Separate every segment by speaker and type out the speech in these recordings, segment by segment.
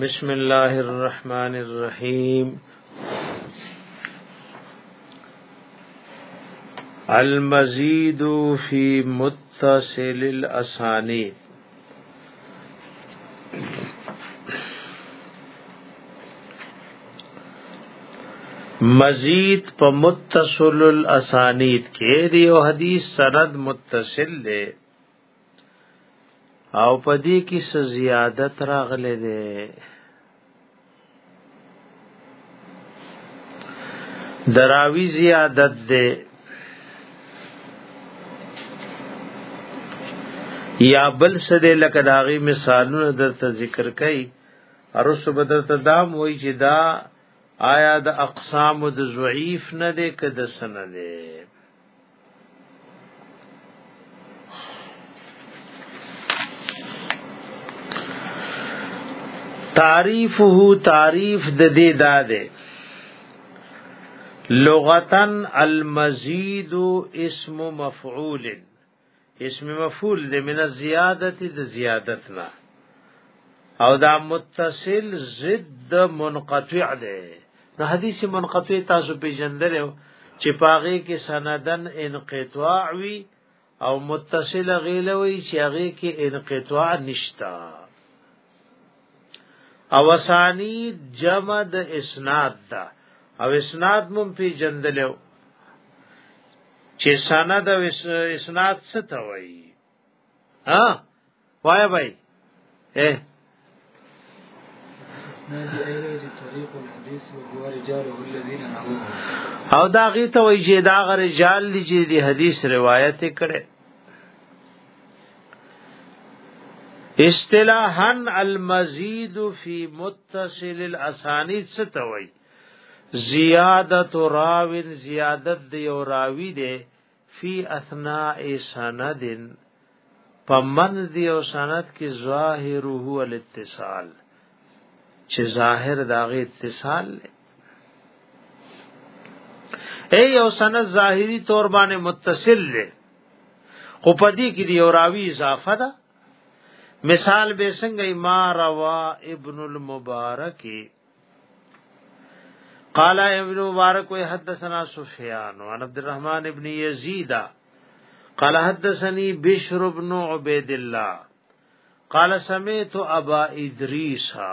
Speaker 1: بسم الله الرحمن الرحیم المزید فی متصل الاسانید مزید په متصل الاسانید کې دی او حدیث سند متصل دی او پدې کې څه زیادت راغلي دي دراوی زیادت ده یا بل څه ده لکه داغي مثالونه درته ذکر کړي ارسو بدرته دام وای چې دا آیا د اقسام د ضعیف نه ده که د سن ده تعریفه تعریف د دې داده لغتن المزید اسم مفعول اسم مفعول د من زیادت د زیادت نه او دا متصل ضد منقطع ده نو حدیث منقطع تاسو پیژندل چې پاغه کې سندن انقطاع وی او متصل غیلوی چې هغه کې انقطاع نشتا او ثانی جمع د اسناد دا او اسناد مون پی جندلو چې سند او اسناد څه ته وایي ها وای بھائی اے او دا غي ته وی چې دا غ رجال دي چې د حدیث روایت کړي اصطلاحا المزید فی متصل الاسانید ستوي زیادت راوین زیادت دی او راوی دی فی اثناء سند پمن دی او سند کی ظاهره الاتصال چې ظاهر داغه اتصال لے اے یو سند ظاهری تور باندې متصل دی خو پدې کې دی او راوی اضافه ده مثال به څنګه ما روا ابن المبارک قال ابن مبارک وی حدثنا سفیان عن عبد الرحمن ابن یزید قال حدثني بشر ابن عبید الله قال سمعت ابا ادریسا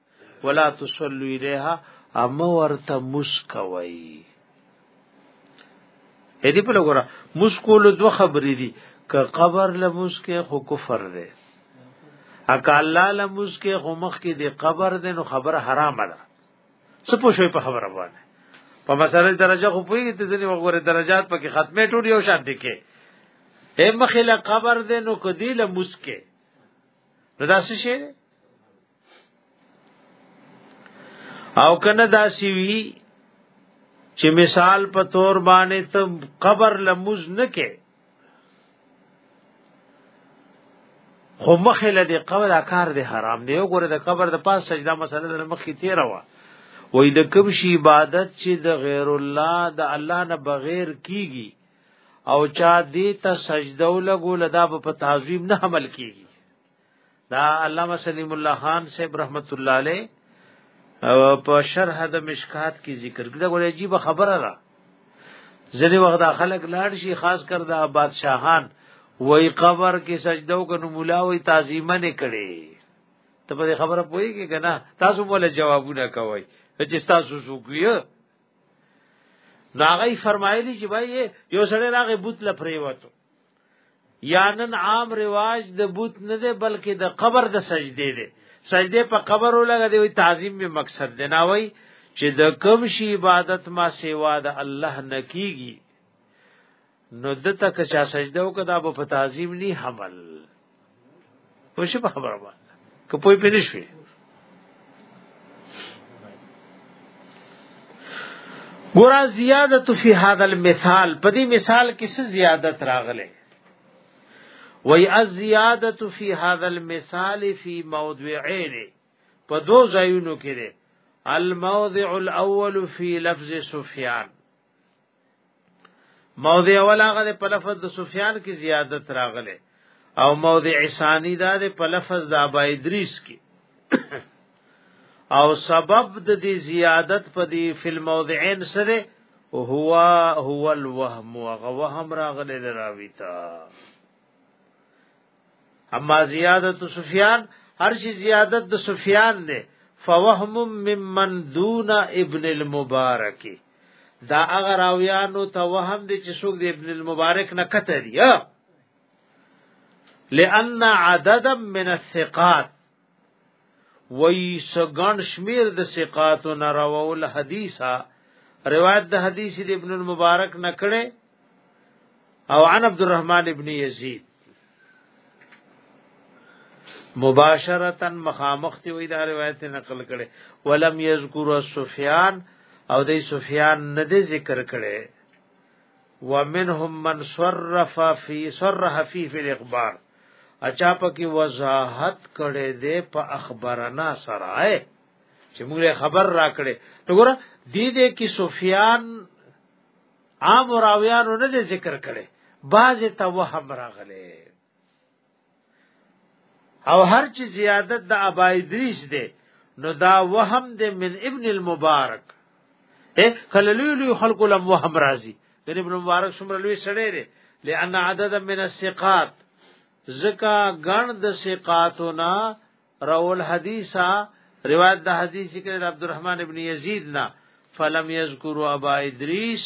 Speaker 1: ولا تصلوا الیها اما ورته مسکوي اې دې په لګورا مسکول دو خبرې دي ک قبر لمس کې خو کفر دی اکا الله لمس کې خو مخ کې دی قبر دی نو خبره حرامه ده څه پوښوي په خبره باندې په مسله درجه خو پوهیږي ته ځنی وګوره درجات پکې ختمه ټول یو شان دي کې اے مخله قبر دې نو کدی له مسکه نو دا څه شي او کنه دا سی وی چې مثال په تور باندې ته قبر لمز نه کې خو مخه لدی قبر اکار دی حرام دی وګوره د قبر د پاس سجده مسله د مخې تیر وا وې د کوم شی عبادت چې د غیر الله د الله نه بغیر کیږي او چا دې ته سجده ولګول دا په تعظیم نه عمل کیږي دا علامه سلیم الله خان صاحب رحمت الله علیه او په شرح د مشکات کې ذکر کړه ګوره عجیب خبره را ځنی وخت خلک لاړ شي خاص کر دا بادشاہان وای قبر کې سجده وکړو مولا وای تعظیمه نه کړي ته په خبره پوهیږي کنه تاسو مولا جوابونه کوي چې تاسو سوکیه ناغی فرمایلی چې بھائی یو سړی راغی بوت لپاره وته یا نن عام رواج د بوت نه دی بلکې د قبر د سجدې دی سجدې په قبر ولګه دی وی تعظیم می مقصد دی نه وای چې د کوم شی عبادت ما سیوا د الله نکیږي نو د تک چا سجده وکړه په تعظیم نی حمل په شي په خبره وه که پوي پېد شوي ګور زیادت فی هذا المثال په دې مثال کې څه زیادت راغله وی الزیادت فی هذا المثال فی موضعین په دو ځایونو کې ده الموضع الاول فی لفظ سفیان موضع اول هغه په لفظ د سفیان کې زیادت راغله او موضع ثانی دا په لفظ د ابا ادریس کې او سبب د دې زیادت په دې فل موضعین سره هو هو الوهم او وهم راغله راویتا اما زیادت سفیان هر شي زیادت د سفیان نه فوهم ممن دون ابن المبارک دا هغه راویانو ته وهم دي چې څوک د ابن المبارک نه کته دي لئن عددا من الثقات وی سګن شمیر د ثقات و نراول حدیثا روایت د حدیث د ابن المبارک نکړه او عن عبد الرحمن ابن یزید مباشرتا مخامخ تی وی دا روایت نقل کړي ولم یذکر سفیان او دی سفیان نه دی ذکر کړي ومنهم من صرف فی صرح فی فی الاخبار اچا پکې وضاحت کړي دې په اخبارنا سره چې موږ خبر راکړي نو ګوره دې دې کې سفیان عام راویانو نه ذکر کړي باز ته وهم راغله او هر چې زیادت د ابا ادریس دی نو دا وهم د من ابن المبارک اے کله لوی لوی خلق لم وهم راضی د ابن مبارک څومره لوی سړی دی لئن عدد من الثقات زکا غن د ثقاتنا راول حدیثا روایت د حدیث ذکر عبدالرحمن ابن یزید نا فلم یذکر ابا ادریس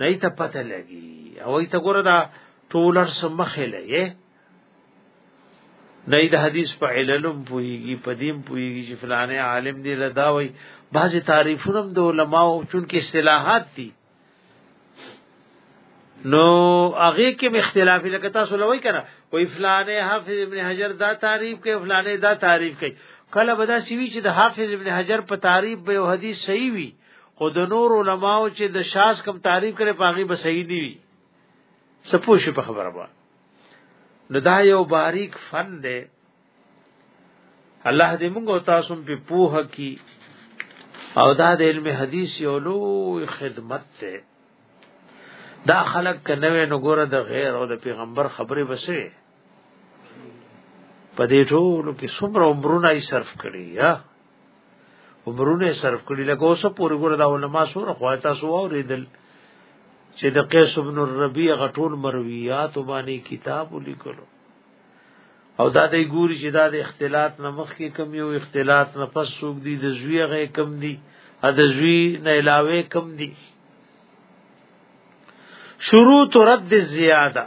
Speaker 1: نه ته پته لګي او ای ته ګوره دا ټولر سمخه لګي نه د حدیث په عللم پويږي په دیم پويږي چې فلانه عالم دی لدا وای بعضی تعریفونه د علماو چون کې اصطلاحات دي نو هغه کې اختلاف لکه تاسو لوي کنه وای فلانه حافظ ابن حجر دا تعریف کوي فلانه دا تعریف کوي کله بدا سوي چې د حافظ ابن حجر په تعریف به حدیث صحیح وي خو د نور علماو چې د شاس کم تعریف کړي پاغي به صحیح دی سپوږ په خبره وه نو دا یو باریک فن دی الله دې موږ او تاسو په پوه کی او دا د علم حدیث یو لوی خدمت ده دا خلق کنوې نو ګوره د غیر او د پیغمبر خبرې بسې په دې ټولو کې څومره عمرونه یې صرف کړی یا عمرونه صرف کړی لکه اوسه پورې ګور دا علما سره خو تاسو اوریدل چې د قیس ابن الربیع غټول مرویات باندې کتاب ولیکلو او دا د ګوري چې دا د اختلاط نه مخکې کم یو اختلاط نه پس سوق دي د زوی غې کم دي ا د زوی نه علاوه کم دي شروط رد زیاده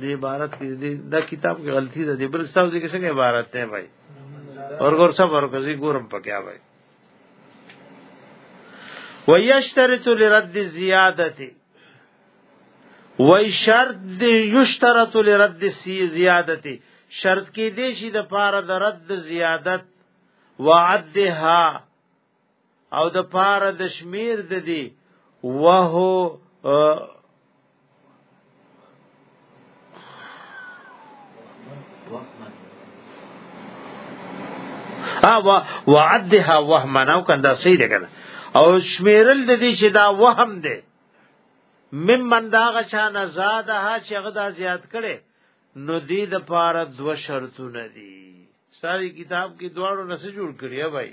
Speaker 1: د عبارت کې دا کتاب کې غلطي ده د بل کتاب کې څنګه عبارت ده بھائی اور ګور سب اور کزي ګورم پکیا بھائی ويشترط لرد الزياده وای شرط دی یشترط لرد سی زیادتی شرط کې دی شي د پاره د رد زیادت وعدها او د پاره د شمیر د دی وه ها وعدها وهما نو کنده صحیح ده کنه او شمیرل د دې چې دا وهم ده ممن دا غشان زادها چې غدا زیات کړي نو دې د پاره دو شرطونه دي ساری کتاب کې دواړو نس جوړ کړی بھائی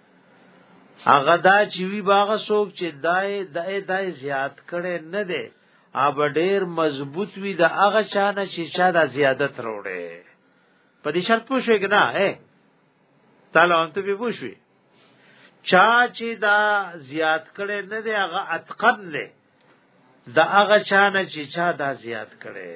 Speaker 1: هغه دا چې وی باغ سوک چې دای دای دای زیات کړي نه دی اب ډیر مضبوط وی د هغه چانه چې چا د زیادت وروړي په دې شرط پوښوي کنه اے تعالی انت به پوښوي چا چې دا زیات کړي نه دی هغه اتقن نه د هغه چانه چې چا دا زیات کړي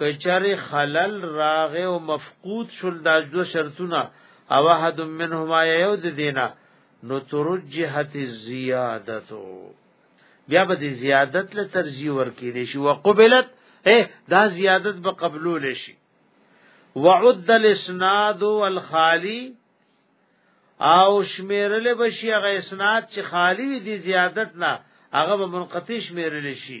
Speaker 1: کچره خلل راغ او مفقود شول دا دو شرطونه او احد منهما یو د دینه نو ترجحت زیادتو بیا به د زیادت له ترجیح ورکړي شي وقبلت اے دا زیادت به قبول شي وعد الاسناد والخالی او شمیرل بشي هغه اسناد چې خالی وي دي زیادت نه هغه به منقطع شمیرل شي